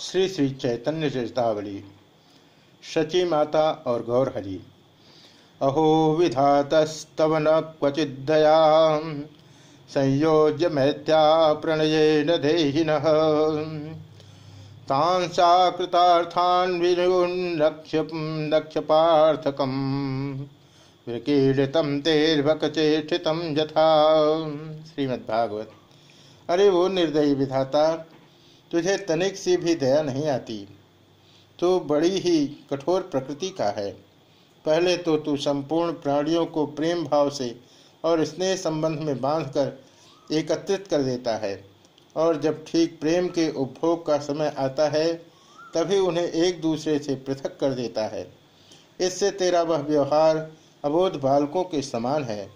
श्री श्री चैतन्य चेतावली शची माता और गौरहरि अहो विधातस्तव न क्वचिदया संयोज्य मैत्या प्रणयेन देहिन। तांसाकृतार्थान् विनुलक्ष्य लक्ष्यपार्थकम्। विकीर्णितम तेर्भकचेष्टितम यथा। श्रीमद्भागवत। अरे वो निर्दयी विधाता तुझे तनिक सी भी दया नहीं आती। तू बड़ी ही कठोर प्रकृति का है। पहले तो तू संपूर्ण प्राणियों को प्रेम भाव से और स्नेह संबंध में बांधकर एकत्रित कर देता है। और जब ठीक प्रेम के उपभोग का समय आता है, तभी उन्हें एक दूसरे से पृथक कर देता है। इससे तेरा वह व्यवहार अबोध बालकों के समान है।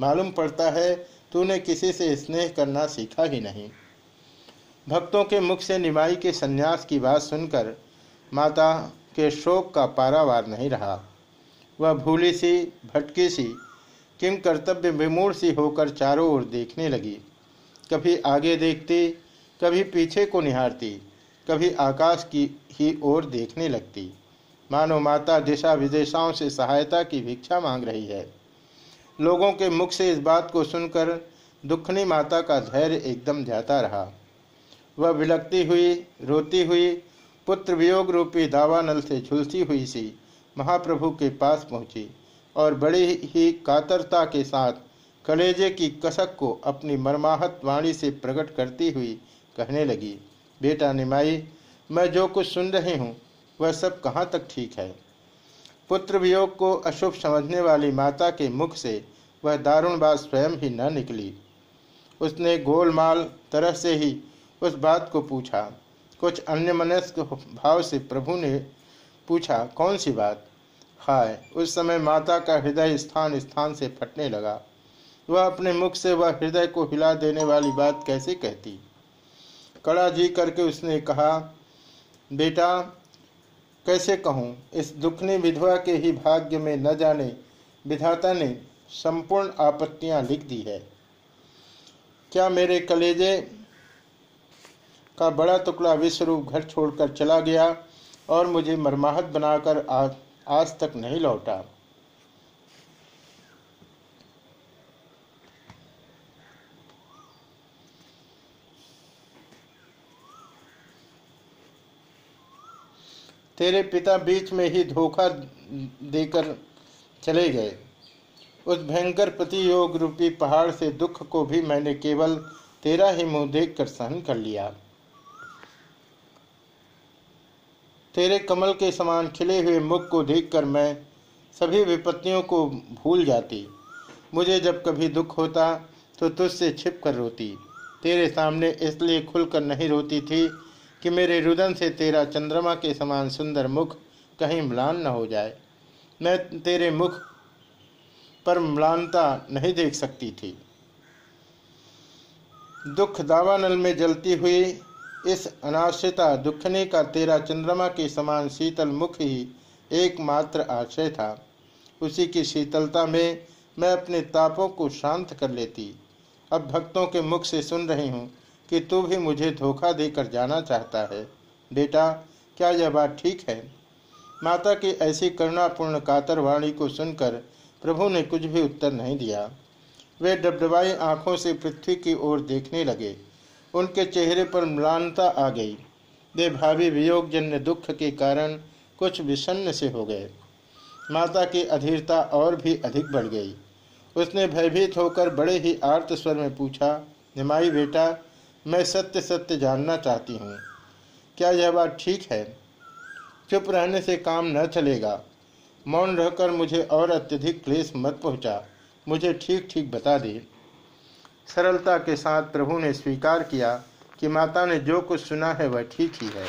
मालूम पड़ता है, तूने किसी से स्नेह करना सीखा ही नहीं। भक्तों के मुख से निमाई के सन्यास की बात सुनकर माता के शोक का पारावार नहीं रहा। वह भूली सी, भटकी सी, किम कर्तव्य विमूढ़ सी होकर चारों ओर देखने लगी। कभी आगे देखती, कभी पीछे को निहारती, कभी आकाश की ही ओर देखने लगती। मानो माता दिशा विदेशाओं से सहायता की भिक्षा मांग रही है। लोगों के मुख से इस बात को सुनकर दुखनी माता का धैर्य एकदम जाता रहा। वह विलकती हुई, रोती हुई, पुत्र वियोग रूपी दावानल से झुलसी हुई सी महाप्रभु के पास पहुँची और बड़ी ही कातरता के साथ कलेजे की कसक को अपनी मरमाहत वाणी से प्रकट करती हुई कहने लगी, बेटा निमाई, मैं जो कुछ सुन रही हूँ, वह सब कहाँ तक ठीक है? पुत्र वियोग को अशुभ समझने वाली माता के मुख से वह दारुण बात स्वयं ही न निकली। उसने गोलमाल तरह से ही उस बात को पूछा। कुछ अन्य मनस्क भाव से प्रभु ने पूछा, कौन सी बात? हाय, उस समय माता का हृदय स्थान स्थान से फटने लगा। वह अपने मुख से वह हृदय को हिला देने वाली बात कैसे कहती? कड़ा जी करके उसने कहा, बेटा, कैसे कहूँ, इस दुखनी विधवा के ही भाग्य में न जाने विधाता ने संपूर्ण आपत्तियाँ लिख दी है। क्या मेरे कलेजे का बड़ा टुकड़ा विश्वरूप घर छोड़कर चला गया और मुझे मरमाहत बनाकर आज तक नहीं लौटा। तेरे पिता बीच में ही धोखा देकर चले गए। उस भयंकर प्रतियोग रूपी पहाड़ से दुख को भी मैंने केवल तेरा ही मुँह देखकर सहन कर लिया। तेरे कमल के समान खिले हुए मुख को देखकर मैं सभी विपत्तियों को भूल जाती। मुझे जब कभी दुख होता तो तुझसे छिप कर रोती। तेरे सामने इसलिए खुलकर नहीं रोती थी कि मेरे रुदन से तेरा चंद्रमा के समान सुंदर मुख कहीं म्लान न हो जाए। मैं तेरे मुख पर म्लानता नहीं देख सकती थी। दुख दावानल में जलती हुई इस अनाश्रिता दुखने का तेरा चंद्रमा के समान शीतल मुख ही एकमात्र आश्रय था। उसी की शीतलता में मैं अपने तापों को शांत कर लेती। अब भक्तों के मुख से सुन रही हूँ कि तू भी मुझे धोखा देकर जाना चाहता है। बेटा, क्या यह बात ठीक है? माता की ऐसी करुणापूर्ण कातर वाणी को सुनकर प्रभु ने कुछ भी उत्तर नहीं दिया। वे डबडबाई आँखों से पृथ्वी की ओर देखने लगे। उनके चेहरे पर म्लानता आ गई। वे भावी वियोगजन्य दुख के कारण कुछ विषन्न से हो गए। माता की अधीरता और भी अधिक बढ़ गई। उसने भयभीत होकर बड़े ही आर्त स्वर में पूछा, निमाई बेटा, मैं सत्य सत्य जानना चाहती हूँ। क्या यह बात ठीक है? चुप रहने से काम न चलेगा। मौन रहकर मुझे और अत्यधिक क्लेश मत पहुँचा। मुझे ठीक ठीक बता दे। सरलता के साथ प्रभु ने स्वीकार किया कि माता ने जो कुछ सुना है वह ठीक ही है।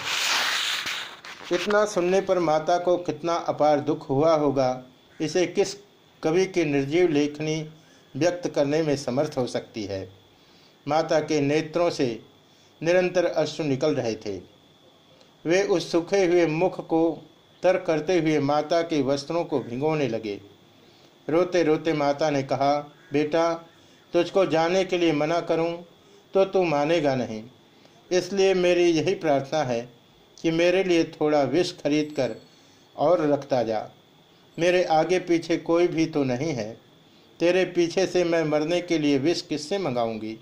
इतना सुनने पर माता को कितना अपार दुख हुआ होगा, इसे किस कवि की निर्जीव लेखनी व्यक्त करने में समर्थ हो सकती है? माता के नेत्रों से निरंतर अश्रु निकल रहे थे। वे उस सूखे हुए मुख को तर करते हुए माता के वस्त्रों को भिगोने लगे। रोते रोते माता ने कहा, बेटा तुझको जाने के लिए मना करूँ तो तू मानेगा नहीं। इसलिए मेरी यही प्रार्थना है कि मेरे लिए थोड़ा विष खरीद कर और रखता जा। मेरे आगे पीछे कोई भी तो नहीं है। तेरे पीछे से मैं मरने के लिए विष किससे मंगाऊँगी?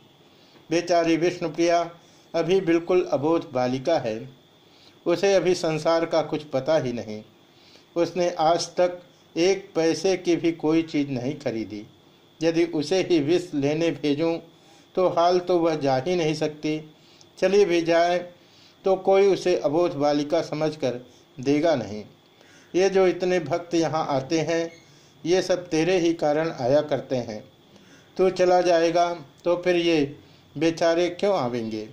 बेचारी विष्णुप्रिया, अभी बिल्कुल अबोध बालिका है। उसे अभी संसार का कुछ पता ही नहीं। उसने आज तक एक पैसे की भी कोई चीज़ नहीं खरीदी। यदि उसे ही विष लेने भेजूं तो हाल तो वह जा ही नहीं सकती। चली भी जाए तो कोई उसे अबोध बालिका समझकर देगा नहीं। ये जो इतने भक्त यहाँ आते हैं, ये सब तेरे ही कारण आया करते हैं। तू चला जाएगा तो फिर ये बेचारे क्यों आवेंगे?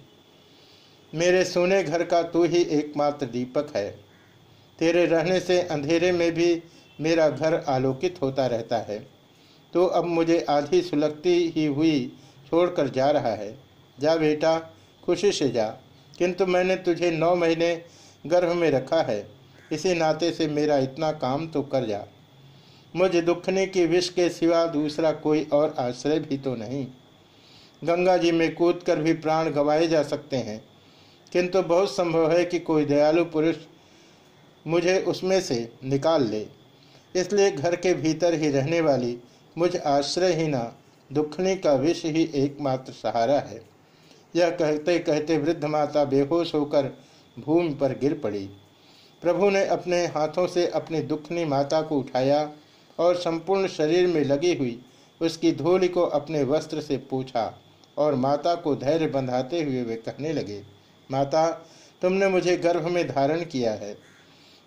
मेरे सोने घर का तू ही एकमात्र दीपक है। तेरे रहने से अंधेरे में भी मेरा घर आलोकित होता रहता है। तो अब मुझे आधी सुलगती ही हुई छोड़कर जा रहा है। जा बेटा, खुशी से जा, किंतु मैंने तुझे नौ महीने गर्भ में रखा है। इसी नाते से मेरा इतना काम तो कर जा। मुझे दुखने की विष के सिवा दूसरा कोई और आश्रय भी तो नहीं। गंगा जी में कूद कर भी प्राण गंवाए जा सकते हैं। किंतु बहुत संभव है कि कोई दयालु पुरुष मुझे उसमें से निकाल ले। इसलिए घर के भीतर ही रहने वाली मुझ आश्रय ही ना, दुखने का विष ही एकमात्र सहारा है। यह कहते कहते वृद्ध माता बेहोश होकर भूमि पर गिर पड़ी। प्रभु ने अपने हाथों से अपनी दुखनी माता को उठाया और संपूर्ण शरीर में लगी हुई उसकी धूलि को अपने वस्त्र से पूछा और माता को धैर्य बंधाते हुए वे कहने लगे, माता, तुमने मुझे गर्भ में धारण किया है।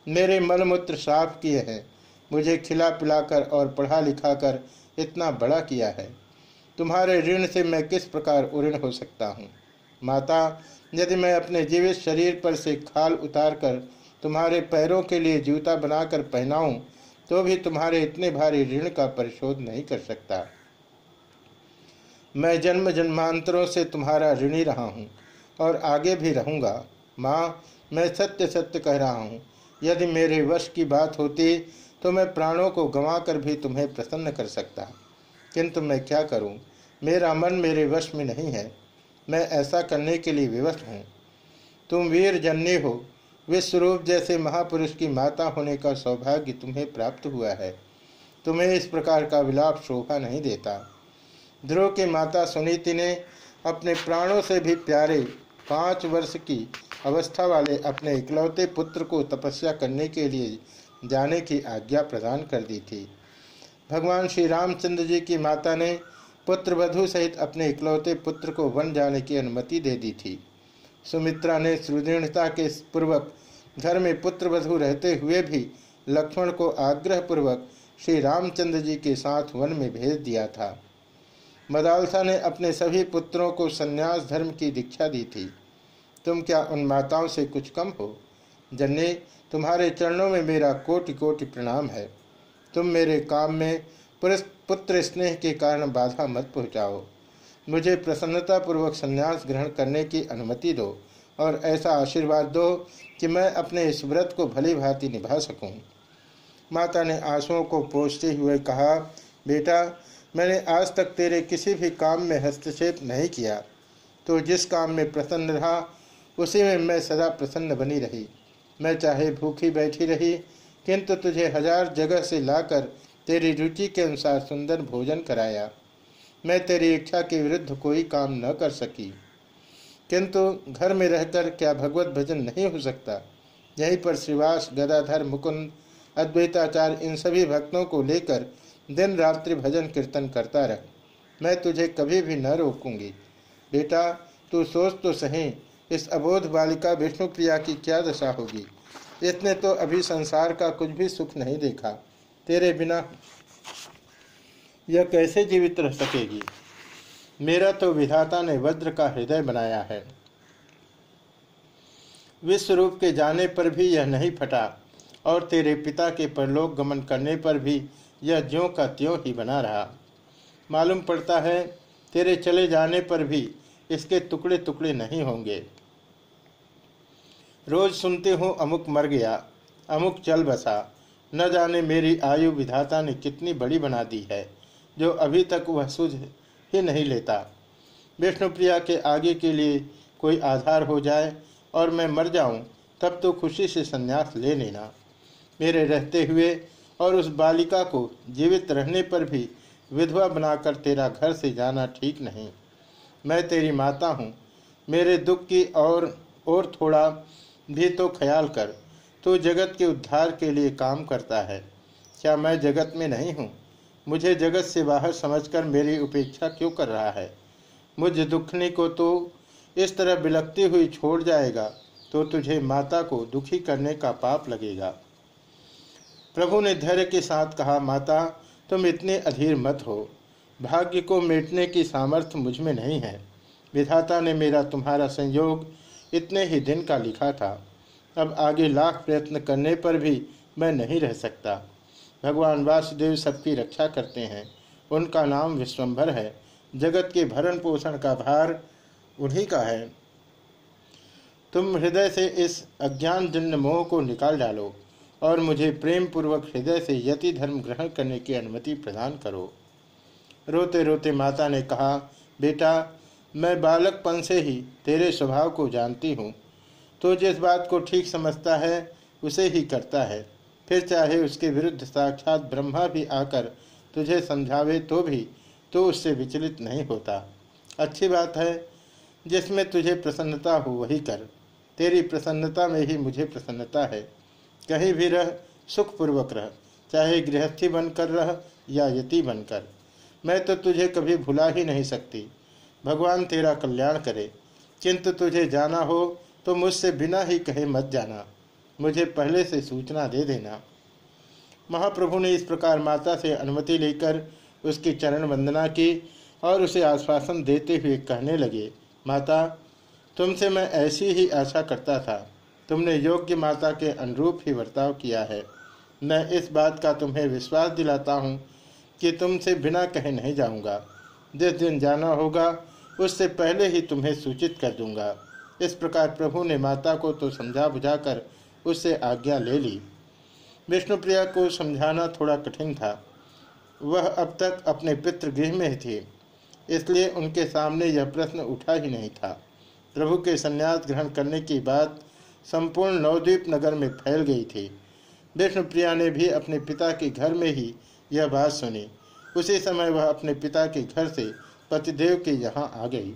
मेरे मलमूत्र साफ़ किए हैं। मुझे खिला पिलाकर और पढ़ा लिखा कर इतना बड़ा किया है? तुम्हारे ऋण से मैं किस प्रकार उऋण हो सकता हूँ? माता, यदि मैं अपने जीवित शरीर पर से खाल उतार कर तुम्हारे पैरों के लिए जूता बनाकर पहनाऊं तो भी तुम्हारे इतने भारी ऋण का परिशोध नहीं कर सकता। मैं जन्म जन्मांतरों से तुम्हारा ऋणी रहा हूँ और आगे भी रहूँगा। माँ, मैं सत्य सत्य कह रहा हूँ। यदि मेरे वश की बात होती तो मैं प्राणों को गंवा भी तुम्हें प्रसन्न कर सकता। किंतु मैं क्या करूँ? मेरा मन मेरे वश में नहीं है। मैं ऐसा करने के लिए विवश हूँ। तुम वीर जन्नी हो। विश्वरूप जैसे महापुरुष की माता होने का सौभाग्य तुम्हें प्राप्त हुआ है। तुम्हें इस प्रकार का विलाप शोभा नहीं देता। ध्रुव की माता सुनीति ने अपने प्राणों से भी प्यारे पाँच वर्ष की अवस्था वाले अपने इकलौते पुत्र को तपस्या करने के लिए जाने की आज्ञा प्रदान कर दी थी। भगवान श्री रामचंद्र जी की माता ने पुत्र वधु सहित अपने इकलौते पुत्र को वन जाने की अनुमति दे दी थी। सुमित्रा ने सुदृढ़ता के पूर्वक घर में पुत्र वधु रहते हुए भी लक्ष्मण को आग्रह पूर्वक श्री रामचंद्र जी के साथ वन में भेज दिया था। मदालसा ने अपने सभी पुत्रों को संन्यास धर्म की दीक्षा दी थी। तुम क्या उन माताओं से कुछ कम हो? जन्ने, तुम्हारे चरणों में मेरा कोटि कोटि प्रणाम है। तुम मेरे काम में पुत्र स्नेह के कारण बाधा मत पहुँचाओ। मुझे प्रसन्नतापूर्वक संन्यास ग्रहण करने की अनुमति दो और ऐसा आशीर्वाद दो कि मैं अपने इस व्रत को भली भांति निभा सकूँ। माता ने आंसुओं को पोषते हुए कहा, बेटा, मैंने आज तक तेरे किसी भी काम में हस्तक्षेप नहीं किया। तो जिस काम में प्रसन्न रहा, उसी में मैं सदा प्रसन्न बनी रही। मैं चाहे भूखी बैठी रही, किंतु तुझे हज़ार जगह से लाकर तेरी रुचि के अनुसार सुंदर भोजन कराया। मैं तेरी इच्छा के विरुद्ध कोई काम न कर सकी। किंतु घर में रहकर क्या भगवत भजन नहीं हो सकता? यहीं पर श्रीवास, गदाधर, मुकुंद, अद्वैताचार्य, इन सभी भक्तों को लेकर दिन रात्रि भजन कीर्तन करता रह। मैं तुझे कभी भी न रोकूँगी। बेटा, तू सोच तो सही इस अबोध बालिका विष्णु प्रिया की क्या दशा होगी? इसने तो अभी संसार का कुछ भी सुख नहीं देखा। तेरे बिना यह कैसे जीवित रह सकेगी? मेरा तो विधाता ने वज्र का हृदय बनाया है। विश्व रूप के जाने पर भी यह नहीं फटा, और तेरे पिता के परलोक गमन करने पर भी यह ज्यों का त्यों ही बना रहा। मालूम पड़ता है, तेरे चले जाने पर भी इसके टुकड़े टुकड़े नहीं होंगे। रोज सुनते हो, अमुक मर गया, अमुक चल बसा। न जाने मेरी आयु विधाता ने कितनी बड़ी बना दी है, जो अभी तक वह सुझ ही नहीं लेता। विष्णुप्रिया के आगे के लिए कोई आधार हो जाए और मैं मर जाऊँ, तब तो खुशी से संन्यास ले लेना। मेरे रहते हुए और उस बालिका को जीवित रहने पर भी विधवा बनाकर तेरा घर से जाना ठीक नहीं। मैं तेरी माता हूँ, मेरे दुख की और और थोड़ा भी तो ख्याल कर, तू जगत के उद्धार के लिए काम करता है। क्या मैं जगत में नहीं हूँ? मुझे जगत से बाहर समझकर मेरी उपेक्षा क्यों कर रहा है? मुझे दुखनी को तो इस तरह बिलकती हुई छोड़ जाएगा तो तुझे माता को दुखी करने का पाप लगेगा। प्रभु ने धैर्य के साथ कहा, माता, तुम इतने अधीर मत हो। भाग्य को मेटने की सामर्थ्य मुझमें नहीं है। विधाता ने मेरा तुम्हारा संयोग इतने ही दिन का लिखा था। अब आगे लाख प्रयत्न करने पर भी मैं नहीं रह सकता। भगवान वासुदेव सबकी रक्षा करते हैं। उनका नाम विश्वम्भर है। जगत के भरण पोषण का भार उन्हीं का है। तुम हृदय से इस अज्ञान जन्य मोह को निकाल डालो और मुझे प्रेम पूर्वक हृदय से यति धर्म ग्रहण करने की अनुमति प्रदान करो। रोते रोते माता ने कहा, बेटा मैं बालकपन से ही तेरे स्वभाव को जानती हूँ। तो जिस बात को ठीक समझता है, उसे ही करता है। फिर चाहे उसके विरुद्ध साक्षात ब्रह्मा भी आकर तुझे समझावे तो भी तो उससे विचलित नहीं होता। अच्छी बात है, जिसमें तुझे प्रसन्नता हो वही कर। तेरी प्रसन्नता में ही मुझे प्रसन्नता है। कहीं भी रह, सुखपूर्वक रह, चाहे गृहस्थी बनकर रह या यति बनकर। मैं तो तुझे कभी भुला ही नहीं सकती। भगवान तेरा कल्याण करे। किंतु तुझे जाना हो तो मुझसे बिना ही कहे मत जाना। मुझे पहले से सूचना दे देना। महाप्रभु ने इस प्रकार माता से अनुमति लेकर उसकी चरण वंदना की और उसे आश्वासन देते हुए कहने लगे, माता, तुमसे मैं ऐसी ही आशा करता था। तुमने योग्य माता के अनुरूप ही बर्ताव किया है। मैं इस बात का तुम्हें विश्वास दिलाता हूँ कि तुमसे बिना कहे नहीं जाऊँगा। जिस दिन जाना होगा उससे पहले ही तुम्हें सूचित कर दूँगा। इस प्रकार प्रभु ने माता को तो समझा बुझाकर उससे आज्ञा ले ली। विष्णुप्रिया को समझाना थोड़ा कठिन था। वह अब तक अपने पितृगृह में थी, इसलिए उनके सामने यह प्रश्न उठा ही नहीं था। प्रभु के संन्यास ग्रहण करने की बात संपूर्ण नवद्वीप नगर में फैल गई थी। विष्णुप्रिया ने भी अपने पिता के घर में ही यह बात सुनी। उसी समय वह अपने पिता के घर से पतिदेव के यहाँ आ गई।